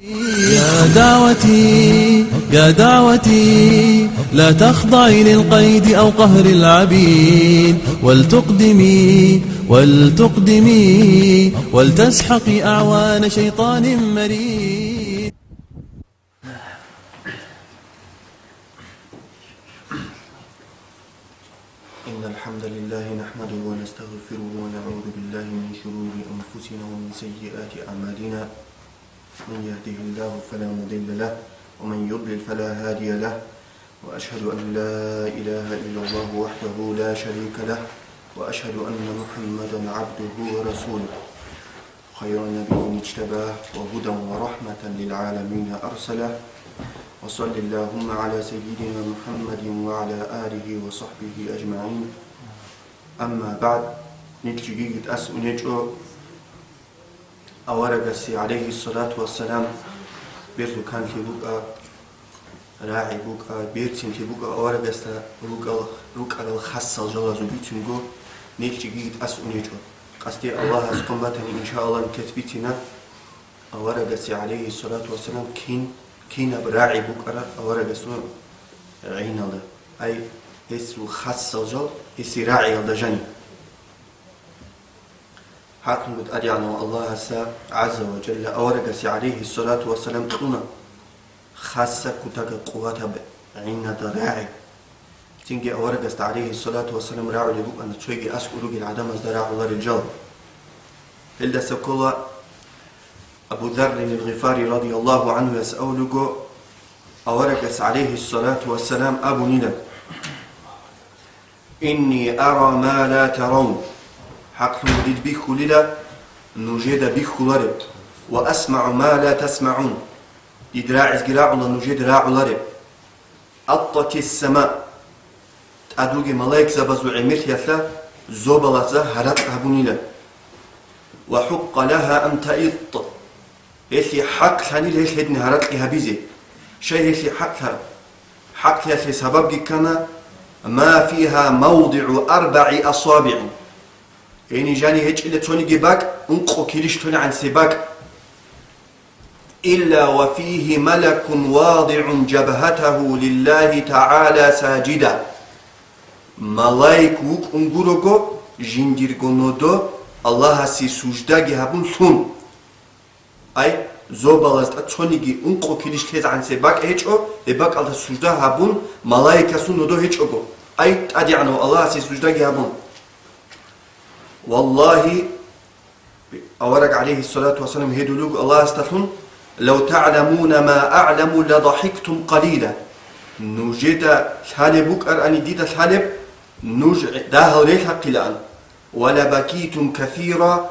يا دعوتي يا دعوتي لا تخضعي للقيد أو قهر العبيد. ولتقدمي ولتقدمي ولتسحقي أعوان شيطان مريد. من يهده الله فلا مضل له ومن يضلل فلا هادي له وأشهد أن لا إله إلا الله وحده لا شريك له وأشهد أن محمدا عبده ورسوله. خير نبي اجتباه وهدى ورحمة للعالمين أرسله. وصل اللهم على سيدنا محمد وعلى آله وصحبه أجمعين. أما بعد نتجيجد أس ونجو أورغسي عليه الصلاة والسلام. بيرتو كان تبقى راعي بقى بيرتين تبقى أورغستا رقا الخاصة الجلازو بيتنجو نتجيجد أس ونجو قصدي الله سبحانه إن شاء الله نكتبتنا أورغسي عليه الصلاة والسلام. كين كينا براعي بكرة أورا جسوا عين الله أي هسو خاص الجل هسي راعي الله جاني حاكم قد أدعنا الله سا عز وجل. أورا جسي عليه الصلاة والسلام تقولنا خاصة كتاك قوات عين راعي. تنجي جست عليه الصلاة والسلام راعي لبوك أن تشويجي أسئلوك العدم أزدراع الله رجال. هل دا سكولا أبو ذر الغفاري رضي الله عنه يسأله أوركس عليه الصلاة والسلام أبو نيلا إني أرى ما لا ترون. حق مدد بك للا نجد بك لرب وأسمع ما لا تسمعون. إدراع إزقراع الله نجد راع لرب أطت السماء. أدوغي ملايك زبزو عمرت يثلا زوبلة هرت أبو نيلا وحق لها أن تئط. يلي حق ثاني ليش هيد نهارات لي هبيزي. شيء يلي حق حق يلي سبب كان ما فيها موضع أربع أصابع. Yani jani hiç ile toni gibak, unko kiliş toni an sebak. İlla ve fihi melekun vâdi'un cebhetehu lillahi ta'ala sacida. Malaik vuk ungurogo, jindirgonodo, Allah'a si sucda gehabun sun. Ay, zobalazda tonigi unko kiliş tez an sebak hiç o, ve bak alda sucda habun, malaikasunu do hiç ogo. Ay, tadi anu Allah'a si sucda gehabun. والله أورك عليه الصلاة والسلام هدولوك الله استثن لو تعلمون ما أعلم لضحكتم قليلا. نوجد ثالبك أرأني ديت ثالب نوج داهل ريح الآن. ولا بكيتم كثيرا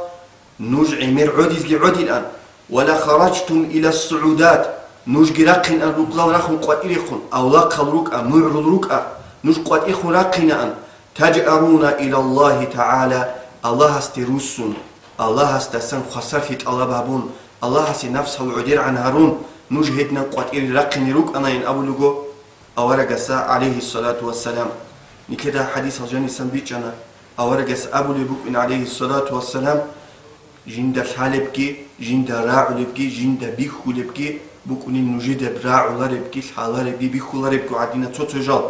نوجع مرعودز لعود الآن. ولا خرجتم إلى الصعودات نوش جرقن أن رقل رخم قائرخن أو لقل ركأ معرض ركأ نوش قائرخن رقنا أن. تجأرون إلى الله تعالى الله استرسون الله استسن خسرت الله بابون الله سي نفسه وعدير عن هارون نوش هدنا قائر رقن رك أنا إن أبو لغو أورقسا عليه الصلاة والسلام. نكدا حديث الجاني سنبيتنا أورقس أبو لبوك إن عليه الصلاة والسلام. جند حالبكي جند راعلبكي جند بيخولبكي. بكوني نجد براعلربكي حالربكي بيخولربكي عدينا توتجال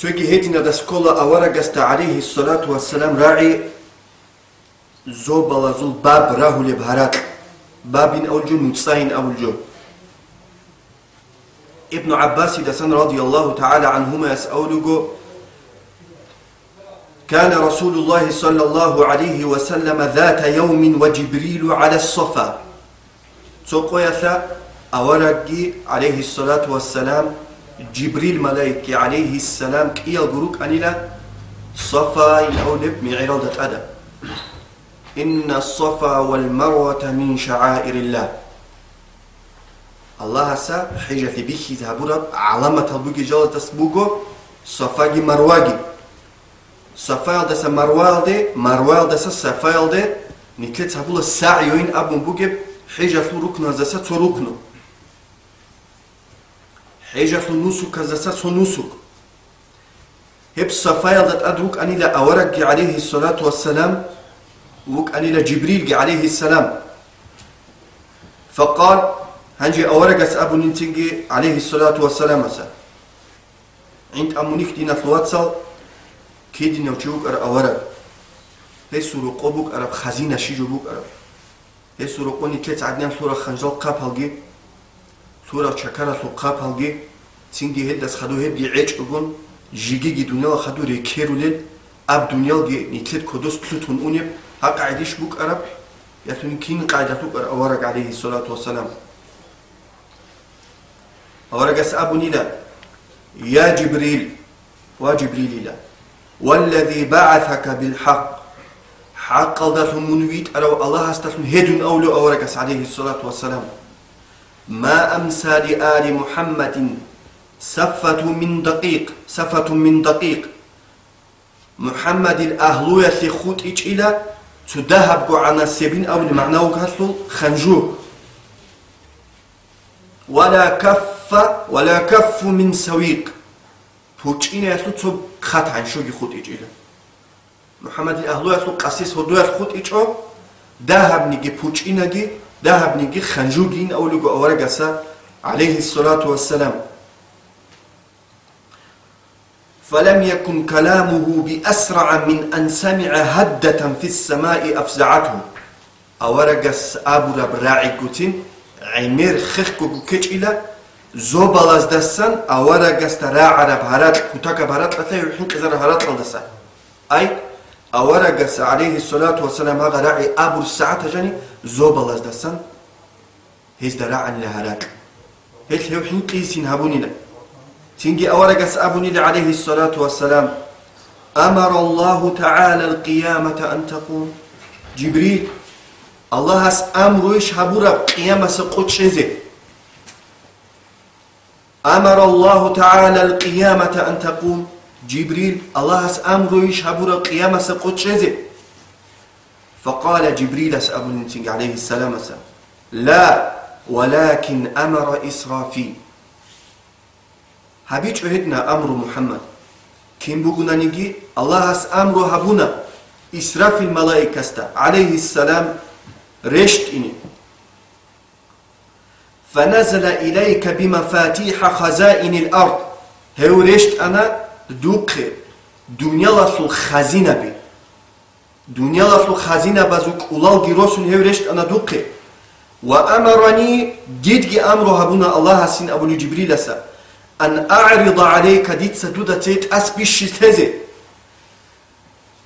توكي هيتنا دسكولا أورغست عليه الصلاة والسلام راعي زوبلا زول باب راهو لبهارات بابين أولجو نتصاين أولجو ابن عباس دسن رضي الله تعالى عنهما يسأولجو كان رسول الله صلى الله عليه وسلم ذات يوم وجبريل على الصفا تقويثا أورقي عليه الصلاة والسلام جبريل ملايكي عليه السلام كي يقولك أنيلا صفا الأولب معراضة أدب إن الصفا والمروة من شعائر الله. الله سا حجة بيخي ذهبورا علامة البوكي جالة تسبوكو صفاقي مرواقي سفايل دس مروال دي مروال دس سفايل دي. نكلت هبولا ساعيوين أبو بوجب حجة ركن زسا ركن حجة نسك زسا نسك هب سفايل دت أدرك أني لا أورك عليه الصلاة والسلام وك أني لا جبريل عليه السلام فقال هنجي أورقس أبو ننتنجي عليه الصلاة والسلام عند أمونيك دينا ثلواتسل كي دينا وشيوك أر أورق هي سورو بوك أرب خزينة شيجو بوك أرب هي سورو قوني تلت عدنان ثورة خنجل قاب ثورة شكرة ثو قاب هلجي تنجي هدس خدو هبدي عيش أقول جيجي جي دنيا خدو ريكيرو ليل أب دنيا جي نتلت كدوس تلتون أونيب هقا عديش بوك أرب يتون كين قاعدة أر أورق عليه الصلاة والسلام. أورقس أبو نيلا يا جبريل وجبريل لا والذي بعثك بالحق. حق داتهم منويت أرو الله استثم هدن أولو أورقس عليه الصلاة والسلام. ما أمسى لآل محمد سفة من دقيق سفة من دقيق. محمد الأهلوية خوت إيش إلى؟ تذهب عنا السبين أو المعنى خنجو. ولا كف ولا كف من سويق. بوچينه يتلو تو خط عن شو يخوت إجيلا محمد الأهلو يتلو قسيس هدو يخوت إجو دهب نيجي بوچينه جي دهب نيجي خنجو جين أولو أورغسا عليه الصلاة والسلام. فلم يكن كلامه بأسرع من أن سمع هدة في السماء أفزعته. أورغس أبو رب راعي قتين عمير خخكو كيش زوبالز دسن أورا قستا را عرب هرات كتاك بهرات لثي وحين قزر هرات لدسا أي؟ قس عليه الصلاة والسلام هذا راعي أبو الساعة جاني زوبالز دسن هيز دراعا لهرات هيك هيو حين قيسين هابوني لا. تنجي أورا قس أبوني عليه الصلاة والسلام. أمر الله تعالى القيامة أن تقوم. جبريل الله هس أمروش هبورا قيامة سقوط شزي أمر الله تعالى القيامة أن تقوم. جبريل الله أس أمره يشهبور القيامة سقط شزي فقال جبريل أبو نتنج عليه السلام لا ولكن أمر إسرافيل هبيج أهدنا أمر محمد. كم بقنا نجي الله أس أمره هبونا. إسرافيل ملائكة عليه السلام رشت إني فنزل إليك بمفاتيح خزائن الأرض. هورشت أنا؟ дуқе дунья лафзу хазина би дунья лафзу хазина базу кулал гиросун хеврешт ана дуқе. Ва амарани дидги амру хабуна аллаҳ ҳастин абули ҷибрил аса ан аърида алайка дидса дудатет аз пиши тезе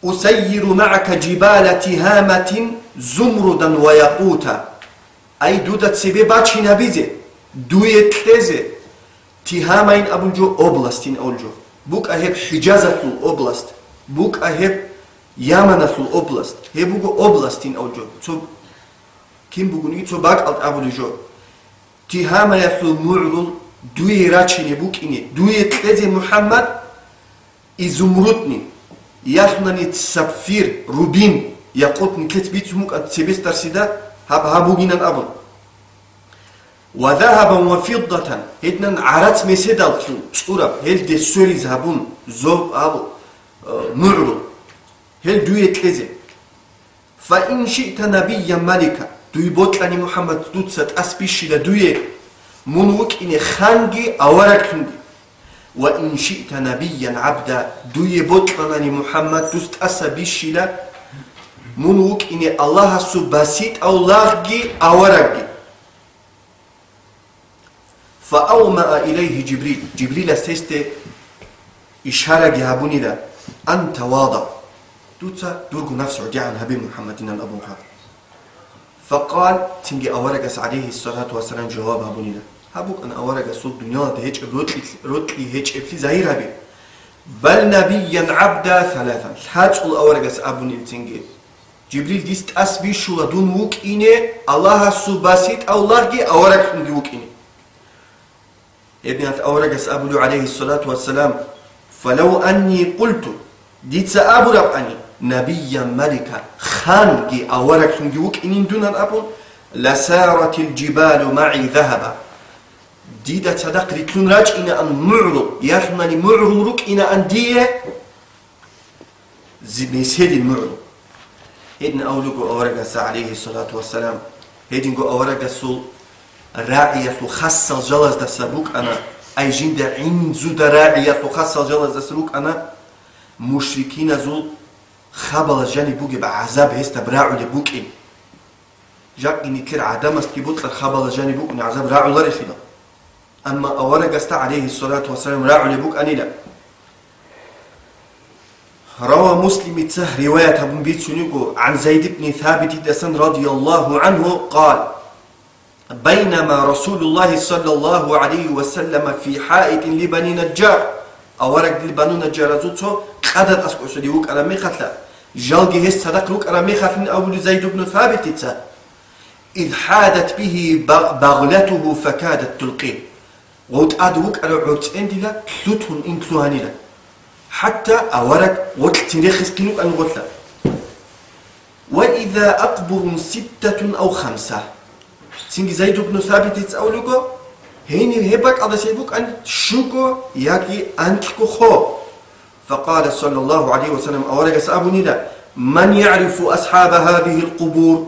усайиру маъака ҷибала тиҳаматин зумрудан ва яқута. Ай дудат себе бачи набизе дуе тезе. Тиҳама ин абунҷо областин олҷо بوك أهب حجازة الأوبلاست بوك أهب يامنة الأوبلاست هي بوك أوبلاستين أولجو تو كم بوكني تو باك ألت أبنجو تهامة يحلو معلول دوي راتشيني بوك إني دوي تلزي محمد إزمرتني يحنني تسفير روبين يقوتني كتبيت موك أتسبيستر سيدا هب هبوجينا أبن ва заҳабан ва фиддатан. Ҳеднан арац меседал ки цураб ҳел десори забун зоб ал муру э, ҳел дуе тлезе. Фа ин шиъта набия малика. Дуйботлани муҳаммад дудсат аспишила дуе. Мунвукине ханги аваракунги ва ин шиъта набиян абда дуе ботланани муҳаммад дуст асабишила мунвукине аллаҳасу басит ав лағги аваракги فأومأ إليه جبريل. جبريل استيست إشارة جهابوني دا أن تواضع دوتا دورغو نفس عدي عن هبي محمد أبو خار فقال تنجي أورق عليه الصلاة والسلام جواب هبوني دا هبوك أن أورق صوت دنيا ده هيج روتلي هيج إبلي زهير هبي بل نبيا عبدا ثلاثا. الحاج الأورق أبوني تنجي. جبريل ديست أسبي شو لدون وك إني الله سو باسيت أو لارجي أورك من وك إني ابن أورك أسأبلو عليه الصلاة والسلام فلو أني قلت ديت سأبو أني نبيا ملكا خانجي أورك من وك إني دون الأبو لسارت الجبال معي ذهبا. ديدا صدق لتلون راج إنا أن معرض يخمني معرض إنا أن دية. زي ميسيد المعرض هيدن أولوكو أورغا عليه الصلاة والسلام. هيدن أورغا سول راعية خاصة جلس دا سبوك أنا أي جند عنزو دا راعية خاصة جلس دا سبوك أنا. مشركين زو خبل جاني بوكي بعذاب هستا براعو لبوكين جاك إني كير عدم استكي بطل خبل جاني بوك عذاب راعو لرشنا أما أورق است عليه الصلاة والسلام راعو لبوك أني لا. روى مسلم تسه رواية ابن بيت عن زيد بن ثابت دسن رضي الله عنه قال بينما رسول الله صلى الله عليه وسلم في حائط لبني نجار. أورق لبنو نجار زوتو قدر أسكو سدي وك أنا ميخاتلا جالجي هس صدق وك أنا ميخاتن أول زيد بن ثابت تسه إذ حادت به بغلته فكادت تلقيه ووت أدوك أنا عوت عندي لا تلوتهم إن تلوهاني لا. حتى أورك وقت تنخس كنوك أن غتلا وإذا أقبر ستة أو خمسة. تنجي زيد بن ثابت تسأولوكو هيني هبك على سيبوك أن شوكو ياكي أنتكو خو فقال صلى الله عليه وسلم أورك سأبني من يعرف أصحاب هذه القبور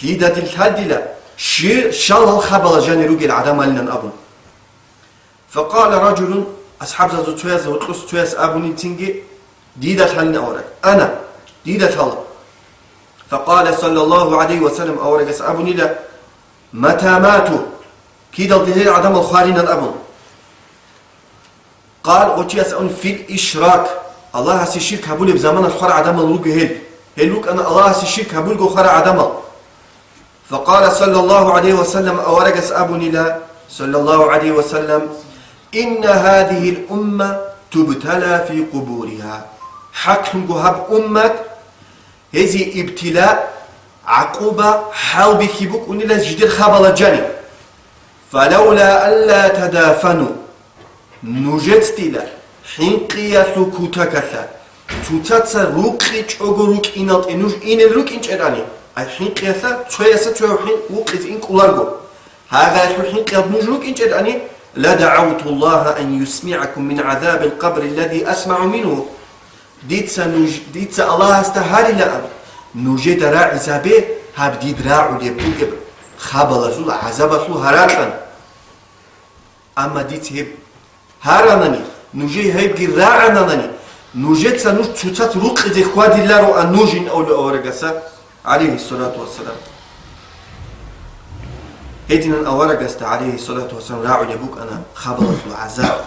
هيدا الهدلة شير شال الخبر جاني العدم لنا أبو فقال رجل أصحاب زازو تويس وطلس تويس أبوني تنجي ديدة حلنا أورك أنا ديدة حل فقال صلى الله عليه وسلم أورك أبوني لا متى ماتوا؟ كيدا الظهير عدم الخارين الأبن قال وتي أسأل في الإشراك. الله هسي شرك هبولي بزمان الخار عدم الروك هل. هلوك أنا الله هسي شرك هبولي خار عدم. فقال صلى الله عليه وسلم أورك أبوني لا. صلى الله عليه وسلم إن هذه الأمة تبتلى في قبورها. حكم هب أمة هذه ابتلاء عقوبة بخبوك أن لا جدير خبال جاني فلولا ألا تدافنوا نجت تلا حين قياثو كتكثا تتاتسا روكي چوغو روك إنات إنوش إن الروك إنش إراني أي حين قياثا تشويسا تشوي حين وقت إن كولارغو هذا حين قياث نوش روك إنش إراني لدعوت الله أن يسمعكم من عذاب القبر الذي أسمع منه. ديتسا نج... ديتسا الله استهاري لأم. نوجد راعي زابي هاب ديد راعو ليبوك خابل رسول عذاب رسول هراتا أما ديت هب هارانني نوجي هيبقي راعنني نوجد سنوش تشوتات روق إذا خوادي الله رو أن نوجين أولو أورغسا عليه الصلاة والسلام هدينا أورق است عليه الصلاة والسلام راعو يبوك أنا خبرت له عذاب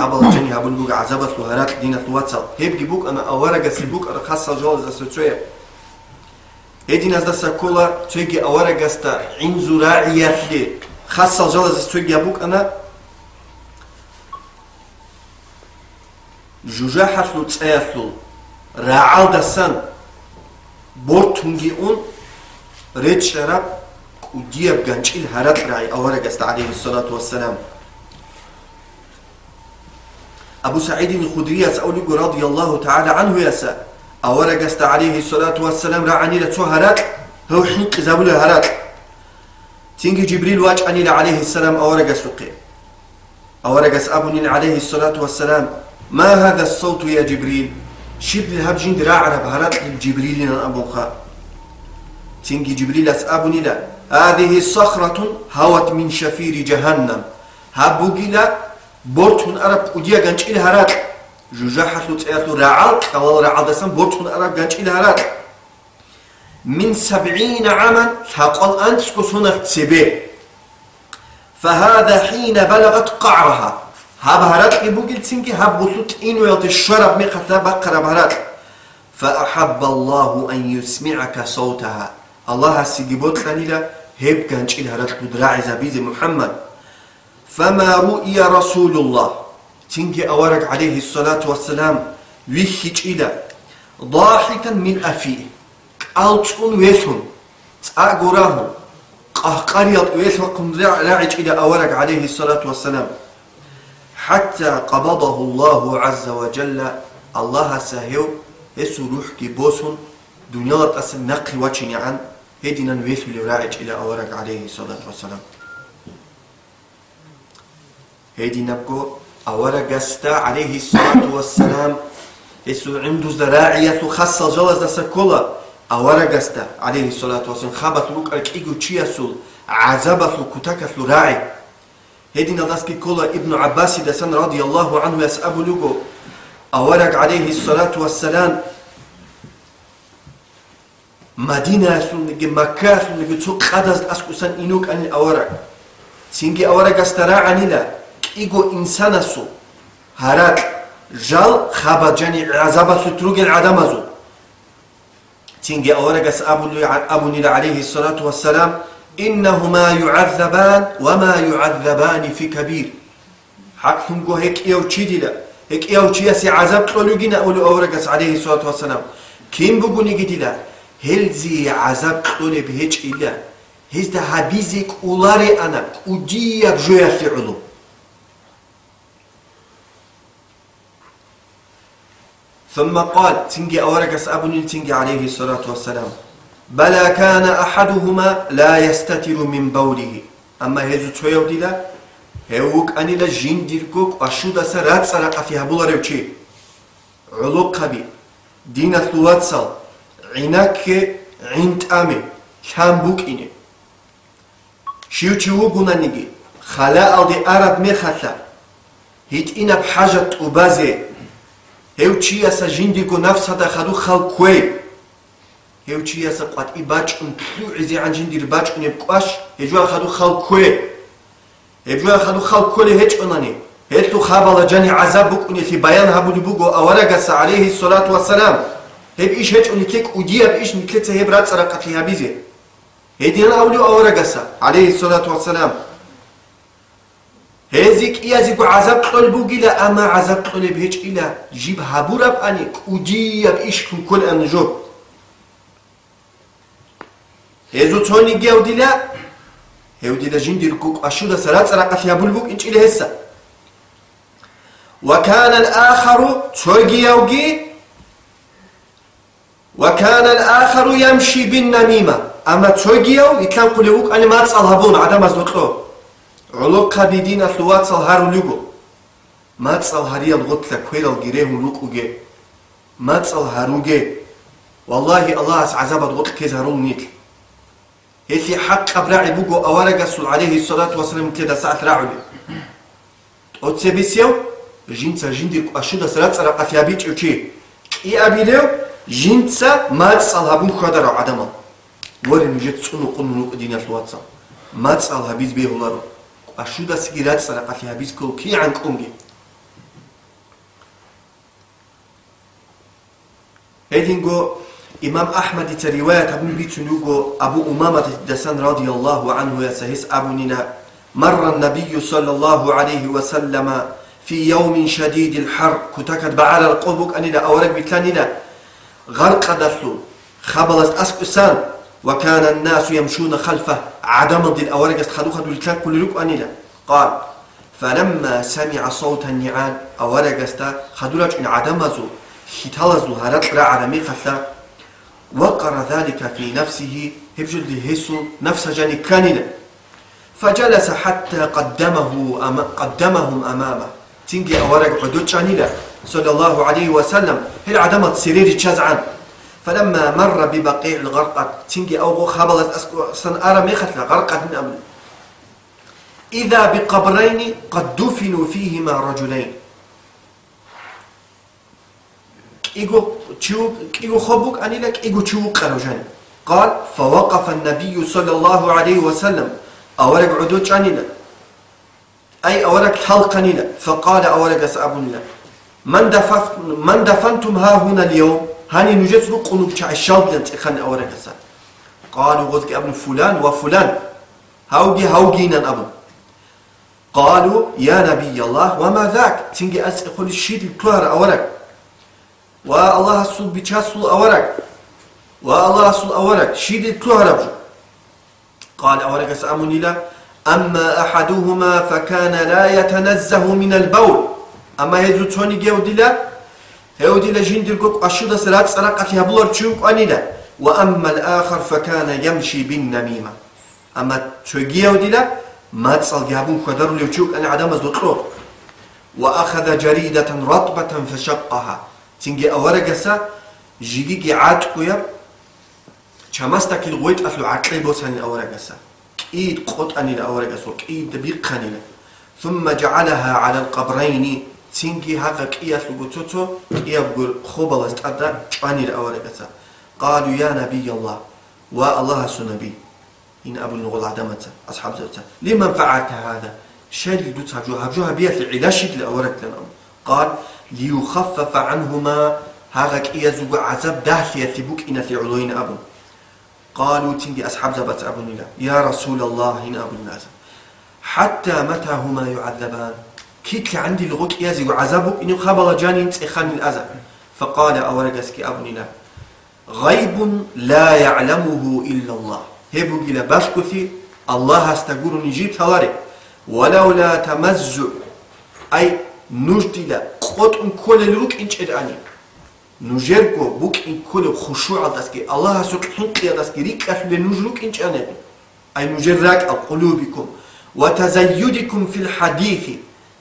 خبرت جني هبول بوك عذابت له هرات دينا تواتسل هيبقي بوك أنا أورق است بوك أنا خاصة جوز است تشوية هدينا است سكولا تيجي أورق است عنزو راعيات لي خاصة جوز است تيجي بوك أنا جوجاحت له تسايت له راعال دسان بورتونجي اون ريت شراب ودياب جانشيل هرات راعي أورجست عليه الصلاة والسلام أبو سعيد الخدري أسأل رضي الله تعالى عنه يسا أورجست عليه الصلاة والسلام رعني لتو هرات هو حين قزابل هرات تنجي جبريل واجعني عليه السلام أورجست قي أورجس أبني عليه الصلاة والسلام. ما هذا الصوت يا جبريل؟ شبل الهبجين دراع رب هرات جبريل أبو خا. تنجي جبريل أسأبني لا هذه صخرة هوت من شفير جهنم. هابوغيلا بورتون أرب وديا غانش جوجاحة لتعيطو رعال الله رعال دسم بورتون أرب غانش إلى هرات من سبعين عاما تقول أنت سكسونا تسبي فهذا حين بلغت قعرها. هاب هرات إبوغيل تسنكي هاب غلط إنو يلتي الشرب مقتا بقرب هرات. فأحب الله أن يسمعك صوتها. الله سيجيبوت خليلا هيب كان شيل هرات دراعي زبيزي محمد. فما رؤي رسول الله؟ تنجي أورك عليه الصلاة والسلام ويخي إلى ضاحكا من أفيه. قالتون ويثم تأقراهم قهقريط ويثم راعي إلى أورك عليه الصلاة والسلام. حتى قبضه الله عز وجل الله سهيو يسو روح بوسون دنيا تأسل نقي وچني عن هدينا نويث لراعج إلى أورك عليه الصلاة والسلام. هدينا بكو أورك استا عليه الصلاة والسلام. يسو عنده زراعية خاصة جلس دسا كلا أورك استا عليه الصلاة والسلام. خابت لوك أرك إيجو تشيسول عذابه كتاكت راعي هدين داسكي كولا ابن عباس دسن رضي الله عنه يسأب لغو أورق عليه الصلاة والسلام. مدينة لنجي مكة لنجي تسوق قدس أسكسن إنوك أن أورق سينجي أورق استراعني لا إيجو إنسان سو هراك جال خابا جاني عذابة تروج العدم زو تينجي أورق أبو نيل عليه الصلاة والسلام إنهما يعذبان وما يعذبان في كبير. حقهم جو هيك يو تشيدلا هيك يو تشيسي عذاب قلوجنا أولو أورق عليه الصلاة والسلام. كيم بقولي جدلا هلزي عذاب قلوب بهيج إلا هزدا هبيزك أولاري أنا أجيب بجوية في علو ثم قال تنجي أورقس أبو تنجي عليه الصلاة والسلام. بلا كان أحدهما لا يستتر من بوله. أما هزو تسويو ديلا هوك أني لا جين ديركوك أشودا سرات سرقة فيها بولا ريوشي علوق قبي دين الثواتسل عناك عند أمي كان بوك إني. شيو تشيو قنا نيجي. خلاء دي أرب مخلا هيت إنا بحاجة تقبازي ეუჩიასა ჟინდიკო ნაფსათა ხადუ ხალქვე ეუჩიასა ყვატი ბაჭუნ ტუიზე ანჯინდირ ბაჭუნე ყვაშ ეჯვა ხადუ ხალქვე ეჯვა ხადუ ხალქველი ჰეჭონანი ეთუ ხაბალა ჯანი აზაბუ კუნეთი ბაიან ჰაბუდი ბუგო ავარაგასა ალეიჰი სალათუ ვასალამ ებ იშ ჰეჭუნიტე კუდიაბ იშ ნიტლეცე ჰებრა წარაკაფი ჰაბიზე ედინა აული ავარაგასა ალეიჰი სალათუ ვასალამ هزيك إيازيك عذاب قلبو جلا أما عذاب قلب هيج إلا جيب هابورب أني كودي بإيش كل أنجوب هزو توني جاو دلا هيو دلا جين ديركوك أشودا سرات سرقة يا بلبوك إنش إلي هسا. وكان الآخر توجي يوجي وكان الآخر يمشي بالنميمة. أما توجي يو يتلام قلبوك أني ما تصال هبون عدم أزدقلو علو قبيدين أثلوات صلهارو لغو ما تصلهاري الغطلة كويل الغيرهم لقوغي ما تصلهاروغي والله الله عذاب الغطل كيز هارون نيتل هيتي حق أبراعي بوغو أوارق السل عليه الصلاة والسلام كده ساعة راعولي أتسبسيو جنسا جندي أشد سرقة في أبيج أوكي إي أبيليو جنسا ما تصلهابون خدر عدما وري نجد سنو قنو نوك دين الواتسا ما تصلهابيز بيه الله أشودا سجلات سرقة فيها بيسكو كي عن كونجي هيدينغو إمام أحمد ترواية أبو بيتنوغو أبو أمامة الدسان رضي الله عنه يسهس أبو نينا مر النبي صلى الله عليه وسلم في يوم شديد الحر كتكت بعال القبوك أننا أورك بتلاننا غرق دخلو خبلت أسكسان وكان الناس يمشون خلفه عدم ضد الأورق استخدو خدو الكلام كل لك أنيلا. قال فلما سمع صوت النعال أورق استا خدو لك إن عدم زو خطال هرات را عرمي خلا وقر ذلك في نفسه هبجل هيسو نفس جاني كاننا فجلس حتى قدمه أم قدمهم أمامه. تنجي أورق حدود جانيلا. صلى الله عليه وسلم هل عدمت سرير تشازعان فلما مر ببقيع الغرقد تنجي أو خبلت سن أرى ميخت غرقد من أمل إذا بقبرين قد دفنوا فيهما رجلين. إيجو تشوك إيجو خبوك أني لك إيجو تشوك قالوا قال فوقف النبي صلى الله عليه وسلم. أورق عدود جانينا أي أورق حلقنينا فقال أورق دفنت من دفنتم ها هنا اليوم؟ هاني نجت رو قلوب تعشال بلنت إخان أورا كسا قالوا غزك ابن فلان وفلان هاوجي هاوجينا أبو قالوا يا نبي الله وما ذاك تنجي أسأل الشيء الكلار أورك والله أصل بيشاسل أورك والله أصل أورك شيء الكلار أبو قال أورك سأمني لا أما أحدهما فكان لا يتنزه من البول. أما يزو توني جيودي لا هودي لجين دلقوك أشود سرات سرقة هبلور تشوك أنيدا. وأما الآخر فكان يمشي بالنميمة. أما تشوكي هودي لا ما تصل جابون خدر لو تشوك أنا عدم زوتلو وأخذ جريدة رطبة فشقها. تنجي أورقسا جيجي عاتقو يب چمستك الغويت أفلو عقلي بوسان أورقسا إيد قطعني لأورق أسوك إيد بيقني ثم جعلها على القبرين. تنجي هذا كيا لغتوتو بقول خوبا استعدا جواني لأورق أسا قالوا يا نبي الله والله سنبي إن أبو النغول عدمت أصحاب زوجته لمن فعلت هذا شل دوت هجوها هجوها بيت العلاشي لأورق لنا قال ليخفف عنهما هذا كيا زوج عذاب دهل يثبوك إن في علوين أبو قالوا تنجي أصحاب زبط أبو نلا يا رسول الله هنا أبو الناس حتى متى هما يعذبان كيت عندي لغوك يازي وعذابك إنه خبر جاني تخان الأذى. فقال أورجسكي أبو نلا غيب لا يعلمه إلا الله. هبو جلا باشكثي الله استقول نجيب ثواري. ولولا تمزع. أي نجدلا قط كل الروك إنش إداني نجركو بوك إن كل خشوع داسكي. الله سوك حنقيا داسكي ريك أهل نجروك إنش أنا أي نجرك قلوبكم وتزيدكم في الحديث.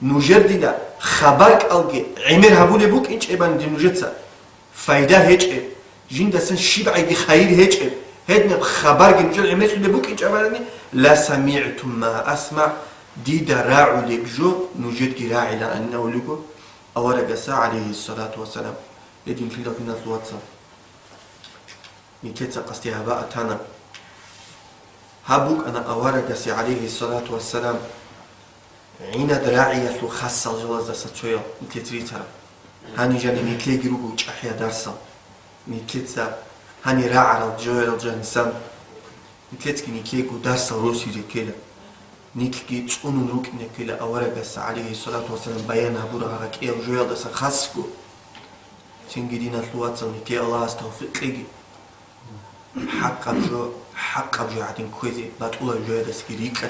نجردنا خبرك ألقي عمر هبول بوك إنش إبان دي نجدسا فايدة هيج إب جين دسن شبع دي خير هيج إب هدنا خبرك نجر عمر هبول بوك إنش إبان لا سمعتم ما أسمع. دي دراع لك جو. نجد راعي لأنه لكو أورق عليه الصلاة والسلام. يدين في الناس الواتساب نكتsa قصدي هباء تانا هابوك أنا أورق عليه الصلاة والسلام. عين دراعي يتلو خاصة الجواز دسا تشويا نكتري ترى هاني جاني نكلي جروجو أحيا درسا نكتsa هاني راعي الجويل الجنسان نكتسكي نكلي جو درسا روسي دي كده نيكي تسونو نروك نكلا أورق عليه الصلاة والسلام بيان هبورا هاك إيه الجويل دسا خاصكو تنجدين الواتس نكي الله استوفق لي حق جو حق جو عدين كويزي لا تقول جو دسكي ريكا